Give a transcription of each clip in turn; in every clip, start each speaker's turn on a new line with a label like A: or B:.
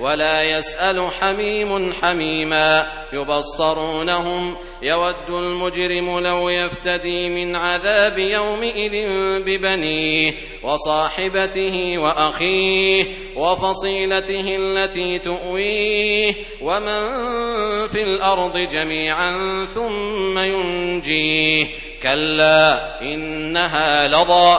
A: ولا يسأل حميم حميما يبصرونهم يود المجرم لو يفتدي من عذاب يومئذ ببنيه وصاحبته وأخيه وفصيلته التي تؤويه ومن في الأرض جميعا ثم ينجيه كلا إنها لظى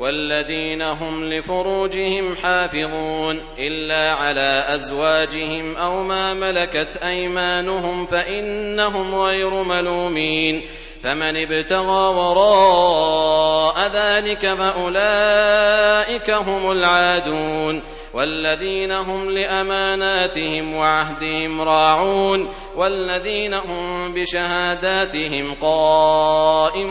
A: والذين هم لفروجهم حافظون إلا على أزواجهم أو ما ملكت أيمانهم فإنهم غير ملومين فمن ابتغى وراء ذلك فأولئك هم العادون والذين هم لأماناتهم وعهدهم راعون والذين هم بشهاداتهم قائمون